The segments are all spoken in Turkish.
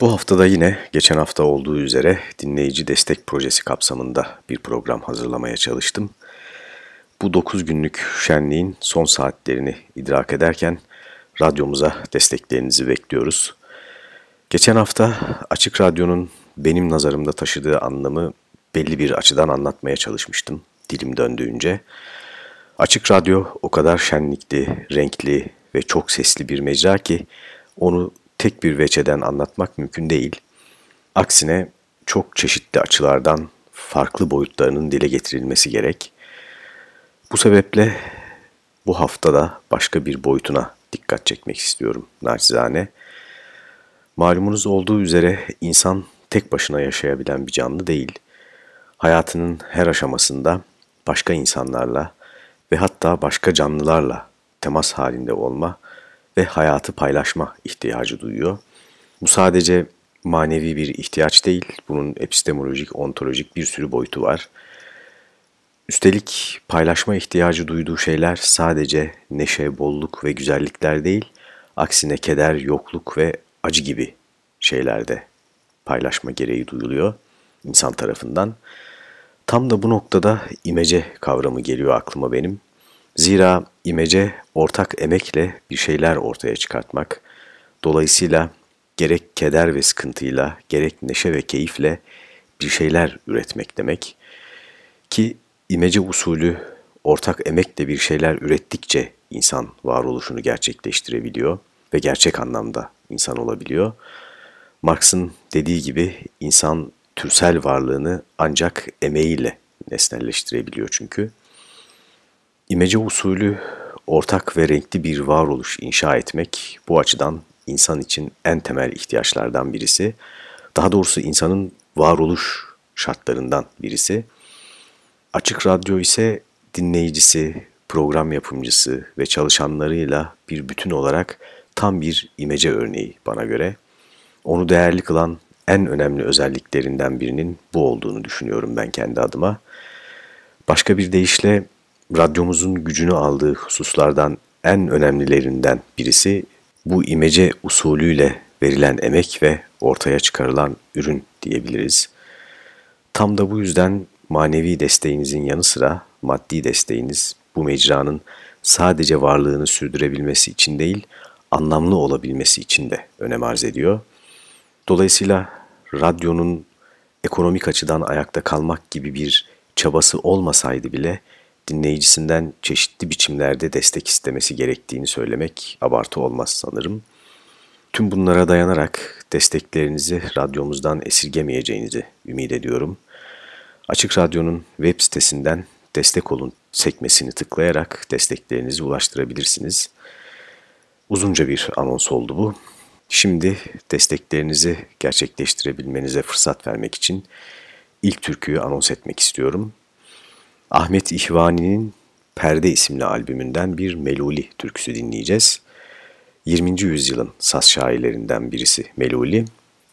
Bu haftada yine geçen hafta olduğu üzere dinleyici destek projesi kapsamında bir program hazırlamaya çalıştım. Bu 9 günlük şenliğin son saatlerini idrak ederken radyomuza desteklerinizi bekliyoruz. Geçen hafta Açık Radyo'nun benim nazarımda taşıdığı anlamı belli bir açıdan anlatmaya çalışmıştım dilim döndüğünce. Açık Radyo o kadar şenlikli, renkli ve çok sesli bir mecra ki onu tek bir veçeden anlatmak mümkün değil. Aksine çok çeşitli açılardan farklı boyutlarının dile getirilmesi gerek. Bu sebeple bu haftada başka bir boyutuna dikkat çekmek istiyorum naçizane. Malumunuz olduğu üzere insan tek başına yaşayabilen bir canlı değil. Hayatının her aşamasında başka insanlarla ve hatta başka canlılarla temas halinde olma ve hayatı paylaşma ihtiyacı duyuyor. Bu sadece manevi bir ihtiyaç değil, bunun epistemolojik, ontolojik bir sürü boyutu var. Üstelik paylaşma ihtiyacı duyduğu şeyler sadece neşe, bolluk ve güzellikler değil, aksine keder, yokluk ve acı gibi şeylerde paylaşma gereği duyuluyor insan tarafından. Tam da bu noktada imece kavramı geliyor aklıma benim. Zira imece ortak emekle bir şeyler ortaya çıkartmak, dolayısıyla gerek keder ve sıkıntıyla, gerek neşe ve keyifle bir şeyler üretmek demek. Ki imece usulü ortak emekle bir şeyler ürettikçe insan varoluşunu gerçekleştirebiliyor ve gerçek anlamda insan olabiliyor. Marx'ın dediği gibi insan türsel varlığını ancak emeğiyle nesnelleştirebiliyor çünkü. İmece usulü ortak ve renkli bir varoluş inşa etmek bu açıdan insan için en temel ihtiyaçlardan birisi. Daha doğrusu insanın varoluş şartlarından birisi. Açık Radyo ise dinleyicisi, program yapımcısı ve çalışanlarıyla bir bütün olarak tam bir imece örneği bana göre. Onu değerli kılan en önemli özelliklerinden birinin bu olduğunu düşünüyorum ben kendi adıma. Başka bir deyişle radyomuzun gücünü aldığı hususlardan en önemlilerinden birisi bu imece usulüyle verilen emek ve ortaya çıkarılan ürün diyebiliriz. Tam da bu yüzden manevi desteğinizin yanı sıra maddi desteğiniz bu mecranın sadece varlığını sürdürebilmesi için değil, anlamlı olabilmesi için de önem arz ediyor. Dolayısıyla radyonun ekonomik açıdan ayakta kalmak gibi bir çabası olmasaydı bile dinleyicisinden çeşitli biçimlerde destek istemesi gerektiğini söylemek abartı olmaz sanırım. Tüm bunlara dayanarak desteklerinizi radyomuzdan esirgemeyeceğinizi ümit ediyorum. Açık Radyo'nun web sitesinden destek olun sekmesini tıklayarak desteklerinizi ulaştırabilirsiniz. Uzunca bir anons oldu bu. Şimdi desteklerinizi gerçekleştirebilmenize fırsat vermek için ilk türküyü anons etmek istiyorum. Ahmet İhvani'nin Perde isimli albümünden bir Meluli türküsü dinleyeceğiz. 20. yüzyılın saz şairlerinden birisi Meluli.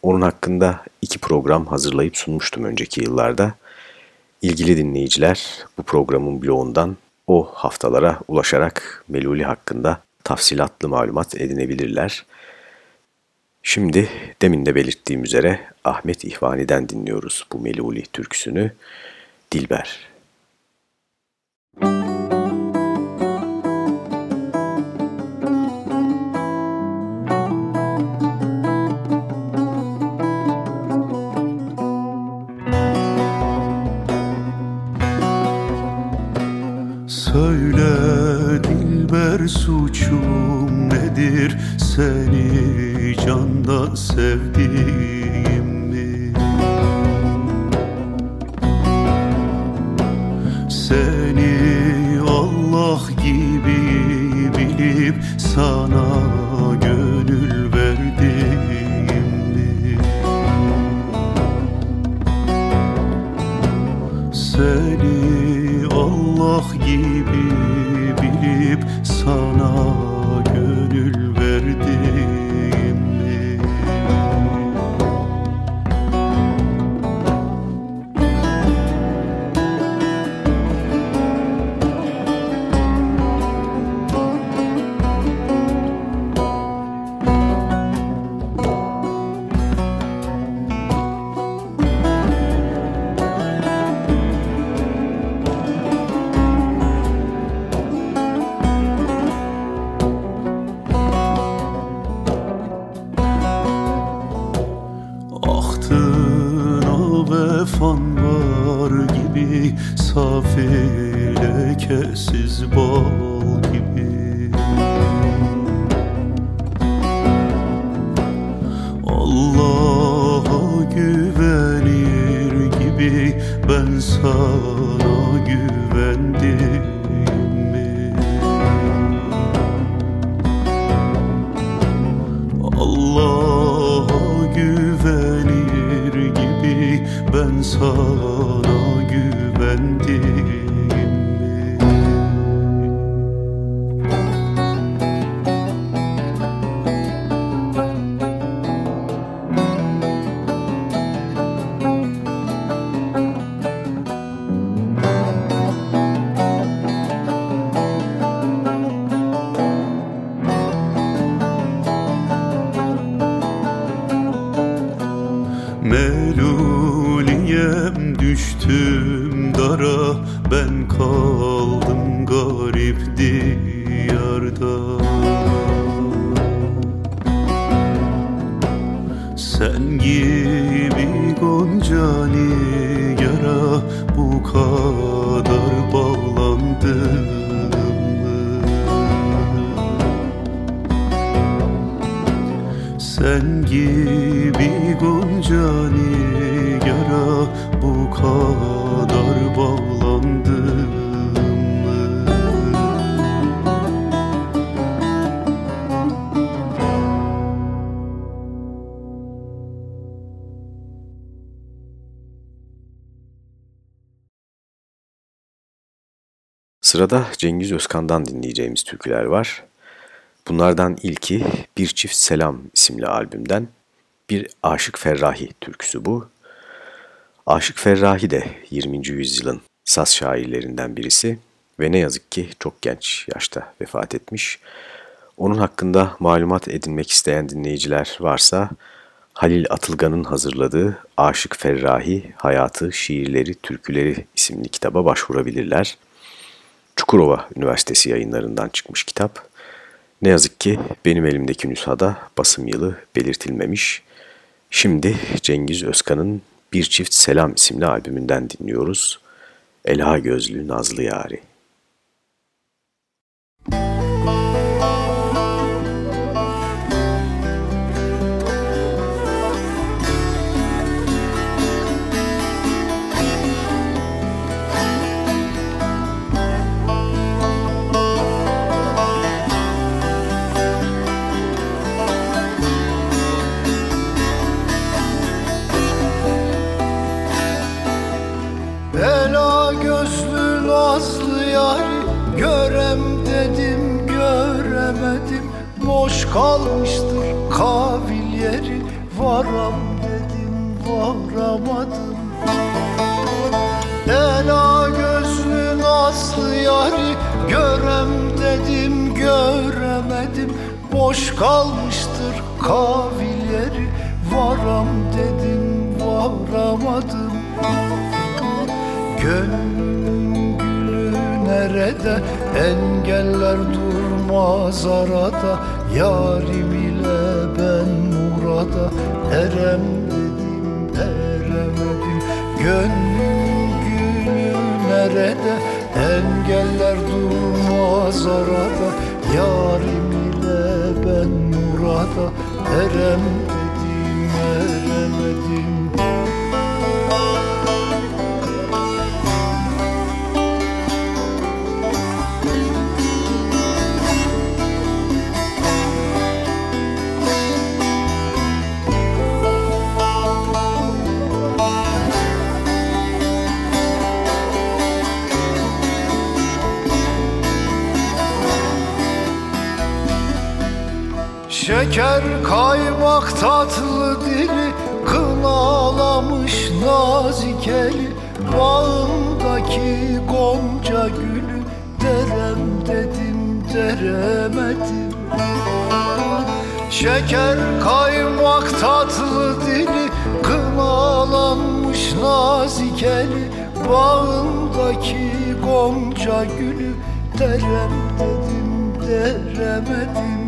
Onun hakkında iki program hazırlayıp sunmuştum önceki yıllarda. İlgili dinleyiciler bu programın bloğundan o haftalara ulaşarak Meluli hakkında tafsilatlı malumat edinebilirler. Şimdi demin de belirttiğim üzere Ahmet İhvani'den dinliyoruz bu Meluli türküsünü. Dilber. Söyle dilber suçum nedir? Seni candan sevdiğim sana Sırada Cengiz Özkan'dan dinleyeceğimiz türküler var. Bunlardan ilki Bir Çift Selam isimli albümden bir Aşık Ferrahi türküsü bu. Aşık Ferrahi de 20. yüzyılın saz şairlerinden birisi ve ne yazık ki çok genç yaşta vefat etmiş. Onun hakkında malumat edinmek isteyen dinleyiciler varsa Halil Atılgan'ın hazırladığı Aşık Ferrahi Hayatı, Şiirleri, Türküleri isimli kitaba başvurabilirler. Çukurova Üniversitesi yayınlarından çıkmış kitap. Ne yazık ki benim elimdeki nüshada basım yılı belirtilmemiş. Şimdi Cengiz Özkan'ın Bir Çift Selam isimli albümünden dinliyoruz. Ela Gözlü Nazlı Yari. Engeller durmaz arada Yarim ile ben murada Erem dedim eremedim Gönlümün gülü nerede? Engeller durmaz arada Yarim ile ben murada Erem dedim eremedim Şeker kaymak tatlı dili Kınalamış nazik eli Bağımdaki gonca gülü Derem dedim deremedim. Şeker kaymak tatlı dili Kınalanmış nazik eli Bağımdaki gonca gülü Derem dedim deremedim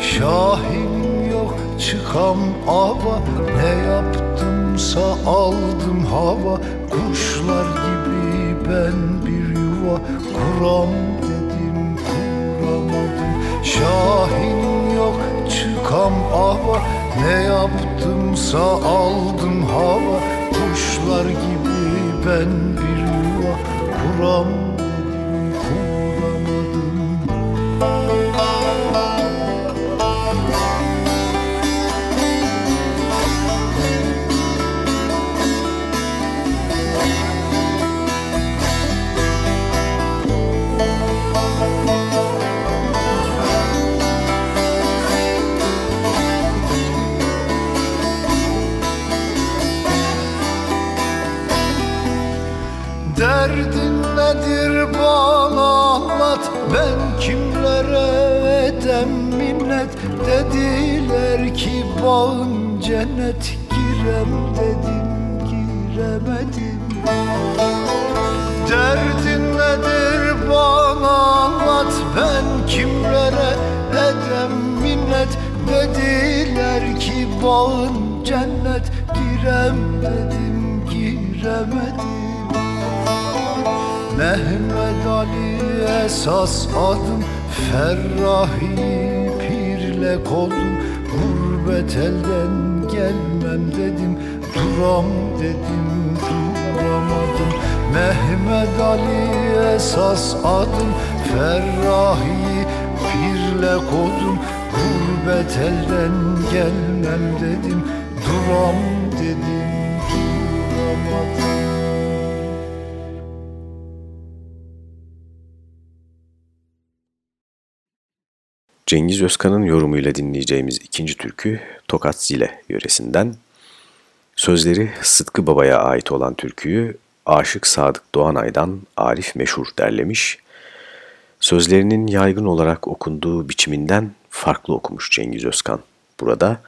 Şahinim yok çıkam ava. Ne yaptımsa aldım hava. Kuşlar gibi ben bir yuva. Kuram dedim kuramadım. Şahin yok çıkam ava. Ne yaptımsa aldım hava. Kuşlar gibi ben bir yuva. Kuram Derdin nedir? Bana anlat. Ben kimlere edem minnet? Dediler ki bağın cennet Girem. Dedim giremedim. Derdin nedir? Bana anlat. Ben kimlere edem minnet? Dediler ki bağın cennet Girem. Dedim giremedim Mehmet Ali esas adım Ferrahi pirle kolum. Gurbet elden gelmem dedim Duram dedim duramadım. Mehmet Ali esas adım Ferrahi pirle kodum Gurbet elden gelmem dedim Duram Cengiz Özkan'ın yorumuyla dinleyeceğimiz ikinci türkü Tokat Zile yöresinden. Sözleri Sıtkı Baba'ya ait olan türküyü Aşık Sadık Doğanay'dan Arif Meşhur derlemiş. Sözlerinin yaygın olarak okunduğu biçiminden farklı okumuş Cengiz Özkan burada.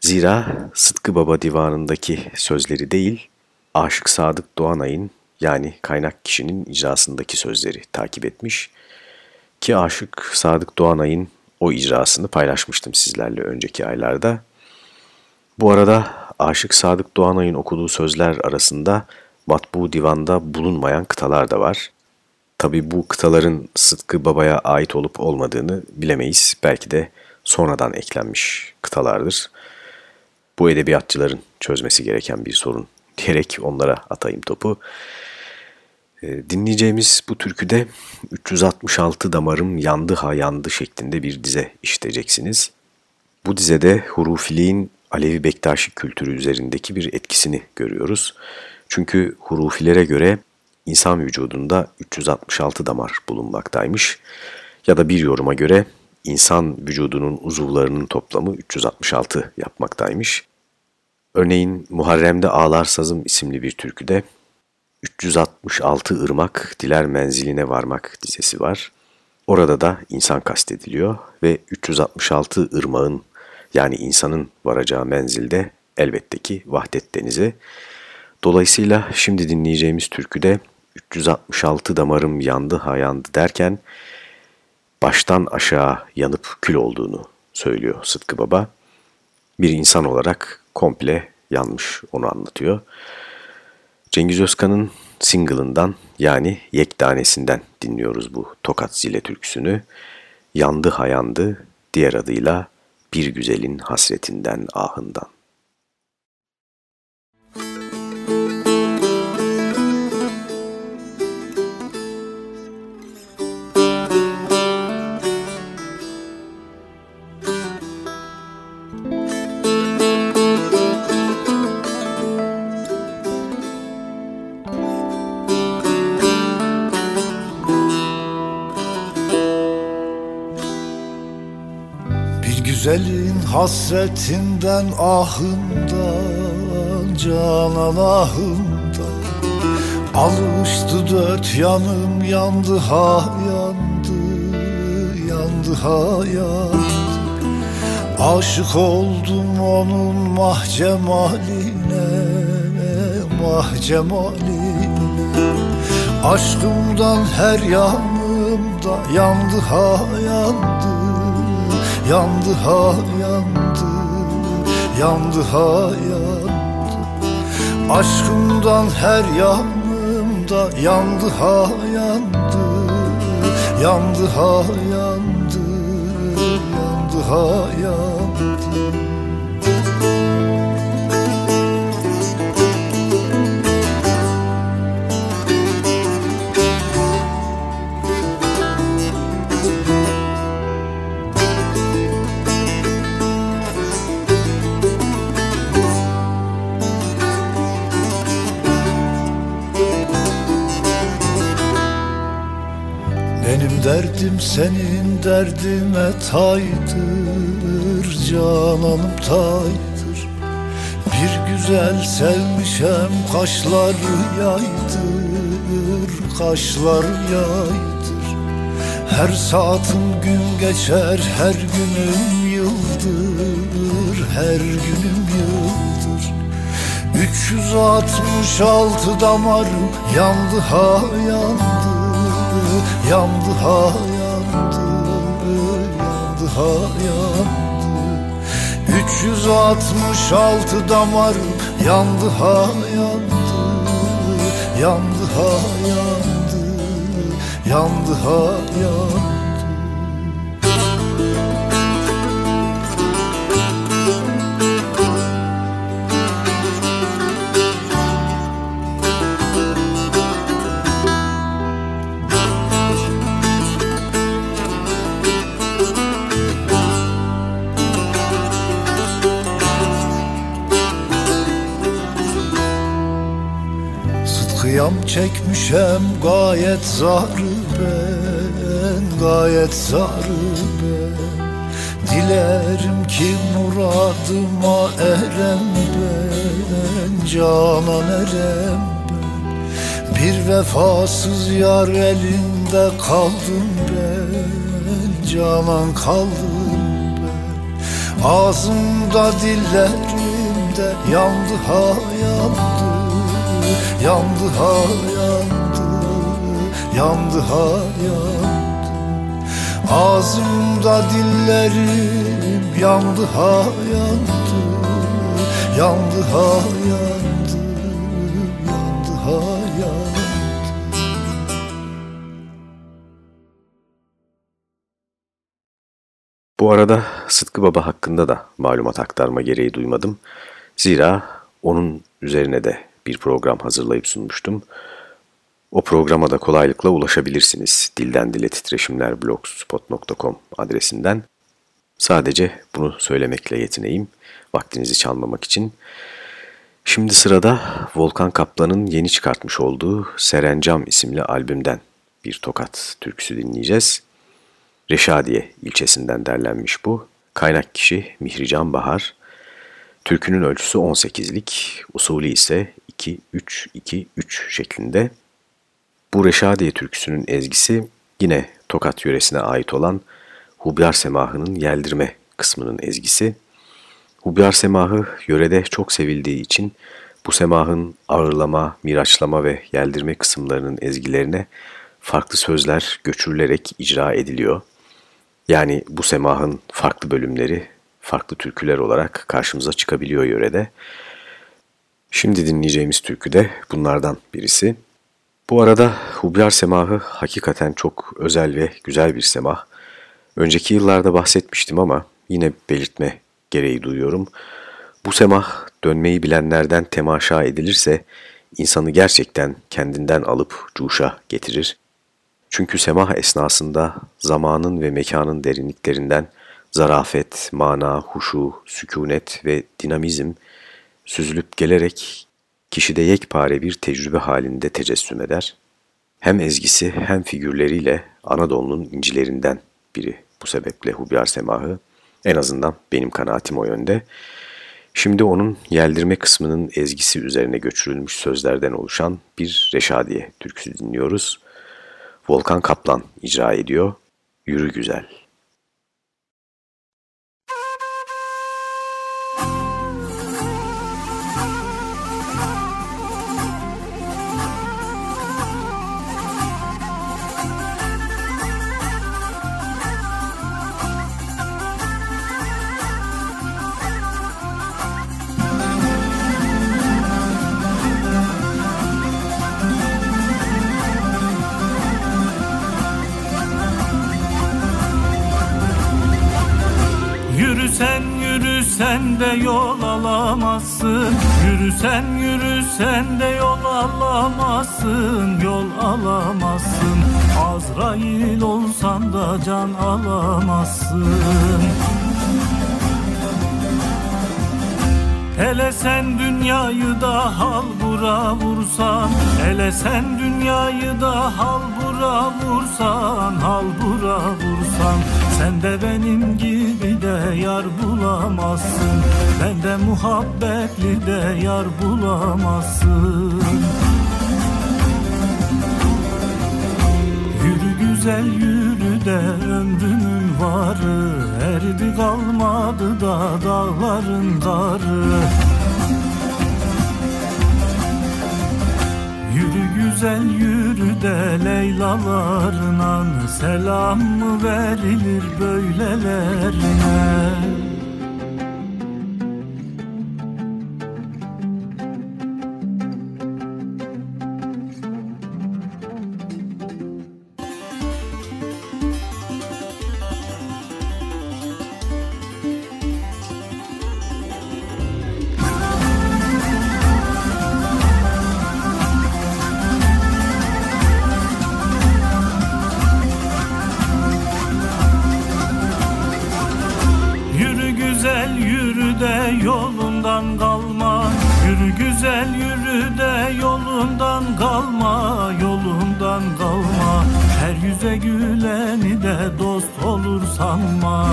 Zira Sıtkı Baba divanındaki sözleri değil, Aşık Sadık Doğanay'ın yani kaynak kişinin icrasındaki sözleri takip etmiş ki Aşık Sadık Doğanay'ın o icrasını paylaşmıştım sizlerle önceki aylarda. Bu arada Aşık Sadık Doğanay'ın okuduğu sözler arasında matbu divanda bulunmayan kıtalar da var. Tabi bu kıtaların Sıtkı Baba'ya ait olup olmadığını bilemeyiz. Belki de sonradan eklenmiş kıtalardır. Bu edebiyatçıların çözmesi gereken bir sorun diyerek onlara atayım topu. Ee, dinleyeceğimiz bu türküde 366 damarım yandı ha yandı şeklinde bir dize işiteceksiniz. Bu dizede hurufiliğin Alevi Bektaşi kültürü üzerindeki bir etkisini görüyoruz. Çünkü hurufilere göre insan vücudunda 366 damar bulunmaktaymış. Ya da bir yoruma göre insan vücudunun uzuvlarının toplamı 366 yapmaktaymış. Örneğin Muharrem'de Ağlar Sazım isimli bir türküde 366 ırmak diler menziline varmak dizesi var. Orada da insan kastediliyor ve 366 ırmağın yani insanın varacağı menzilde elbette ki Vahdet Denizi. Dolayısıyla şimdi dinleyeceğimiz türküde 366 damarım yandı ha yandı derken baştan aşağı yanıp kül olduğunu söylüyor Sıtkı Baba. Bir insan olarak komple yanmış onu anlatıyor. Cengiz Özkan'ın single'ından yani Yektanesi'nden dinliyoruz bu Tokat Zile türküsünü. Yandı hayandı diğer adıyla Bir Güzelin Hasretinden Ahından. Güzelin hasretinden ahından Canan ahından. Alıştı dört yanım yandı ha yandı Yandı ha yandı. Aşık oldum onun mahcemaline Mahcemaline. Aşkımdan her yanımda yandı ha yandı Yandı ha yandı. Yandı ha yandı. Aşkımdan her yanımda yandı ha yandı. Yandı ha yandı. Yandı ha yandı derdim senin derdime taydır Cananım taydır Bir güzel sevmişem kaşları yaydır Kaşları yaydır Her saatim gün geçer her günüm yıldır Her günüm yıldır. 366 damarım yandı ha yandı Yandı ha Yandı ha yandı 366 damarım yandı ha yandı Yandı ha yandı Yandı Kıyam çekmişem gayet zarı ben Gayet zarı ben. Dilerim ki muradıma erem ben Canan erem ben? Bir vefasız yar elinde kaldım ben Canan kaldım ben. Ağzımda dillerimde yandı ha yandı ha yandı Yandı ha yandı Ağzımda dillerim yandı ha yandı Yandı ha yandı Yandı ha yandı Bu arada Sıtkı Baba hakkında da malumat aktarma gereği duymadım. Zira onun üzerine de bir program hazırlayıp sunmuştum. O programa da kolaylıkla ulaşabilirsiniz. Dilden Dile Titreşimler blogspot.com adresinden. Sadece bunu söylemekle yetineyim. Vaktinizi çalmamak için. Şimdi sırada Volkan Kaplan'ın yeni çıkartmış olduğu Serencam isimli albümden bir tokat türküsü dinleyeceğiz. Reşadiye ilçesinden derlenmiş bu. Kaynak kişi Mihrican Bahar. Türkünün ölçüsü 18'lik, usulü ise 2-3-2-3 şeklinde. Bu Reşadiye türküsünün ezgisi yine Tokat yöresine ait olan Hubyar Semahı'nın Yeldirme kısmının ezgisi. Hubyar Semahı yörede çok sevildiği için bu semahın ağırlama, miraçlama ve yeldirme kısımlarının ezgilerine farklı sözler göçürülerek icra ediliyor. Yani bu semahın farklı bölümleri farklı türküler olarak karşımıza çıkabiliyor yörede. Şimdi dinleyeceğimiz türkü de bunlardan birisi. Bu arada Hubyar Semahı hakikaten çok özel ve güzel bir semah. Önceki yıllarda bahsetmiştim ama yine belirtme gereği duyuyorum. Bu semah dönmeyi bilenlerden temaşa edilirse insanı gerçekten kendinden alıp cuşa getirir. Çünkü semah esnasında zamanın ve mekanın derinliklerinden zarafet, mana, huşu, sükunet ve dinamizm süzülüp gelerek kişide yekpare bir tecrübe halinde tecessüm eder. Hem ezgisi hem figürleriyle Anadolu'nun incilerinden biri bu sebeple Hubyar Semahı. En azından benim kanaatim o yönde. Şimdi onun yeldirme kısmının ezgisi üzerine göçürülmüş sözlerden oluşan bir Reşadiye türküsü dinliyoruz. Volkan Kaplan icra ediyor. Yürü Güzel. De yol alamazsın. Yürüsen yürüsen de yol alamazsın. Yol alamazsın. Azrail olsan da can alamazsın. Hele sen dünyayı da hal bura vursan Hele sen dünyayı da hal bura vursan Hal bura vursan Sen de benim gibi de yar bulamazsın. Ben de muhabbetli de yar bulamazsın. Yürü güzel yürü de ömrümün varı. Erdi kalmadı da dağların darı Yürü güzel yürü de Leylalarına Selam mı verilir böylelerine yolundan kalma Yürü güzel yürü de yolundan kalma Yolundan kalma. Her yüze güleni de dost olur sanma.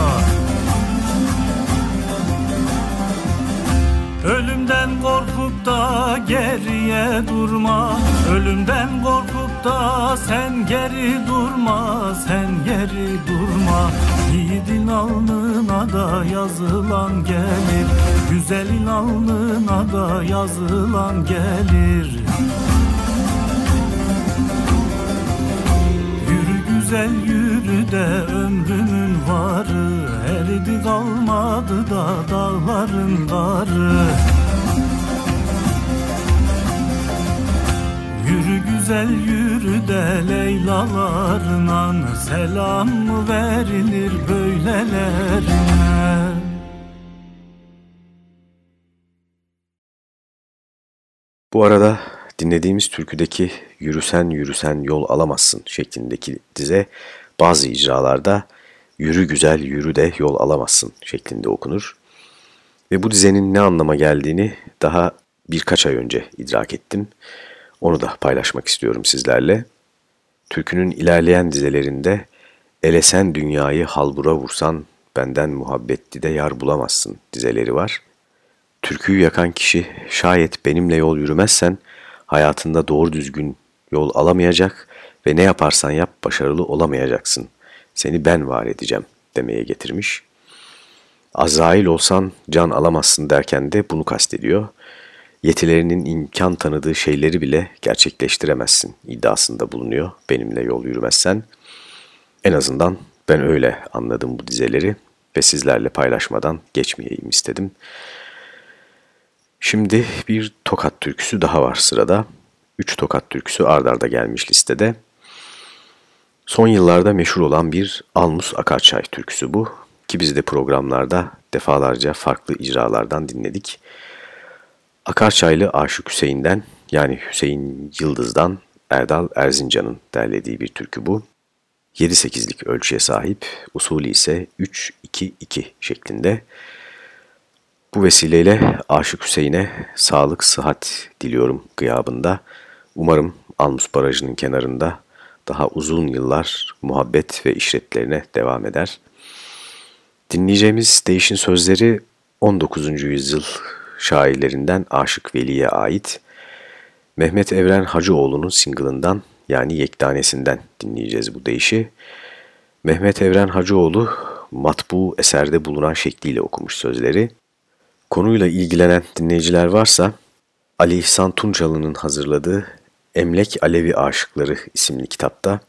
Ölümden korkup da geriye durma. Ölümden korkup da sen geri durma Sen geri durma Yiğidin alnına da yazılan gelir. Güzelin alnına da yazılan gelir. Yürü güzel yürü de ömrümün varı. Eridi kalmadı da dağların karı Yürü güzel yürü de Leylalarına Selam mı verilir böylelerine Bu arada dinlediğimiz türküdeki yürüsen yürüsen yol alamazsın şeklindeki dize bazı icralarda yürü güzel yürü de yol alamazsın şeklinde okunur. Ve bu dizenin ne anlama geldiğini daha birkaç ay önce idrak ettim. Onu da paylaşmak istiyorum sizlerle. Türkünün ilerleyen dizelerinde ele sen dünyayı halbura vursan benden muhabbetli de yar bulamazsın dizeleri var. Türküyü yakan kişi şayet benimle yol yürümezsen hayatında doğru düzgün yol alamayacak ve ne yaparsan yap başarılı olamayacaksın. Seni ben var edeceğim demeye getirmiş. Azrail olsan can alamazsın derken de bunu kastediyor. Yetilerinin imkan tanıdığı şeyleri bile gerçekleştiremezsin iddiasında bulunuyor benimle yol yürümezsen. En azından ben öyle anladım bu dizeleri ve sizlerle paylaşmadan geçmeyeyim istedim. Şimdi bir tokat türküsü daha var sırada. Üç tokat türküsü ardarda gelmiş listede. Son yıllarda meşhur olan bir Almus Akarçay türküsü bu. Ki biz de programlarda defalarca farklı icralardan dinledik. Akarçaylı Aşık Hüseyin'den yani Hüseyin Yıldız'dan Erdal Erzincan'ın derlediği bir türkü bu. 7-8'lik ölçüye sahip, usulü ise 3-2-2 şeklinde. Bu vesileyle Aşık Hüseyin'e sağlık, sıhhat diliyorum gıyabında. Umarım Almus Barajı'nın kenarında daha uzun yıllar muhabbet ve işretlerine devam eder. Dinleyeceğimiz değişin sözleri 19. yüzyıl şairlerinden Aşık Veli'ye ait. Mehmet Evren Hacıoğlu'nun single'ından yani yektanesinden dinleyeceğiz bu deyişi. Mehmet Evren Hacıoğlu matbu eserde bulunan şekliyle okumuş sözleri. Konuyla ilgilenen dinleyiciler varsa Ali İhsan Tunçalı'nın hazırladığı Emlek Alevi Aşıkları isimli kitapta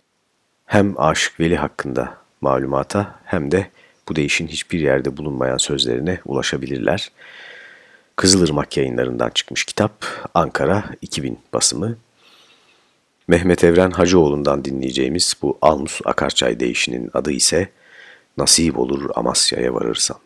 hem Aşık Veli hakkında malumata hem de bu değişin hiçbir yerde bulunmayan sözlerine ulaşabilirler. Kızılırmak yayınlarından çıkmış kitap Ankara 2000 basımı. Mehmet Evren Hacıoğlu'ndan dinleyeceğimiz bu Almus Akarçay değişinin adı ise Nasip olur Amasya'ya varırsan.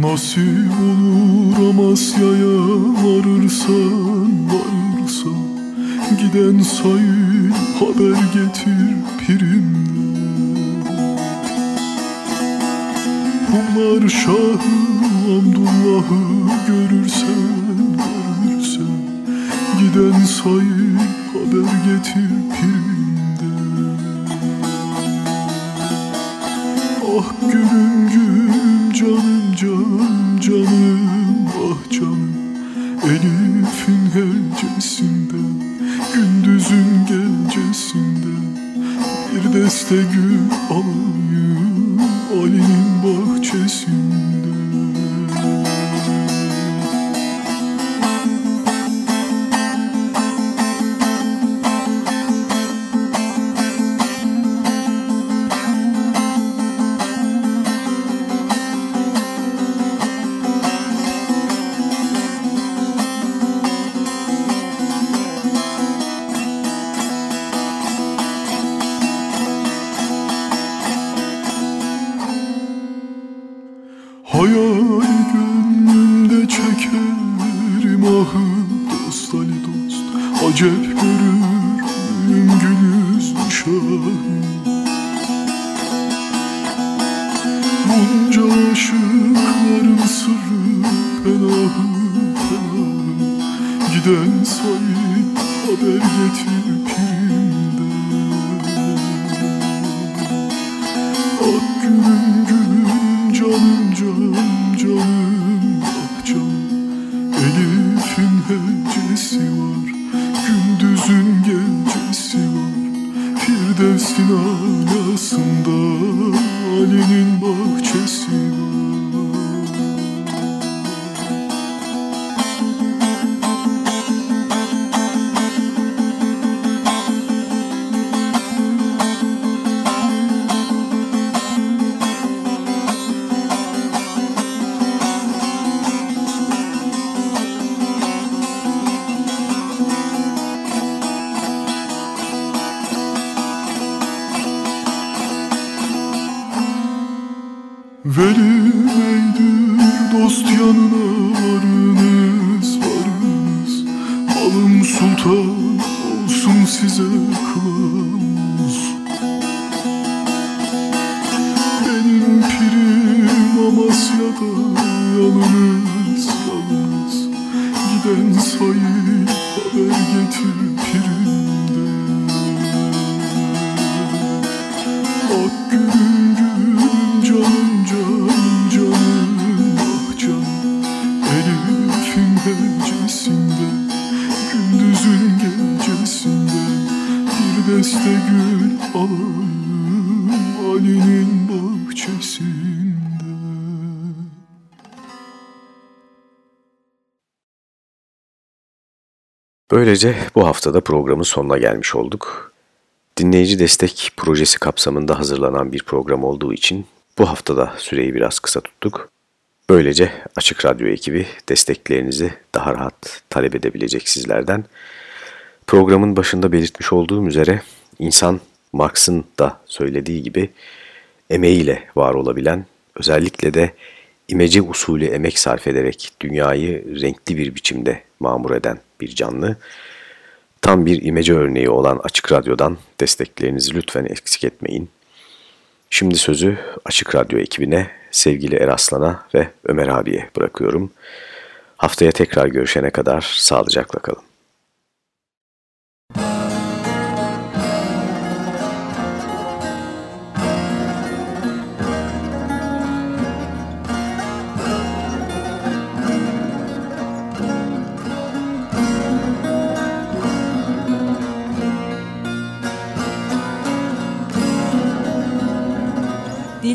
Nasip olur Amasya'ya varırsan varırsan. Giden sayı haber getir pirimden Humlar Şahı Abdullah'ı görürsen görürsen. Giden sayı haber getir pirimden Ah gülüm Bir Firdevs'in alasında Ali'nin bahçesi haber getir Böylece bu haftada programın sonuna gelmiş olduk. Dinleyici destek projesi kapsamında hazırlanan bir program olduğu için bu haftada süreyi biraz kısa tuttuk. Böylece Açık Radyo ekibi desteklerinizi daha rahat talep edebilecek sizlerden. Programın başında belirtmiş olduğum üzere insan Marx'ın da söylediği gibi emeğiyle var olabilen, özellikle de imece usulü emek sarf ederek dünyayı renkli bir biçimde mamur eden bir canlı. Tam bir imece örneği olan Açık Radyo'dan desteklerinizi lütfen eksik etmeyin. Şimdi sözü Açık Radyo ekibine, sevgili Eraslan'a ve Ömer abiye bırakıyorum. Haftaya tekrar görüşene kadar sağlıcakla kalın.